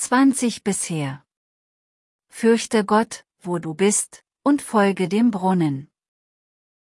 20 bisher. Fürchte Gott, wo du bist, und folge dem Brunnen.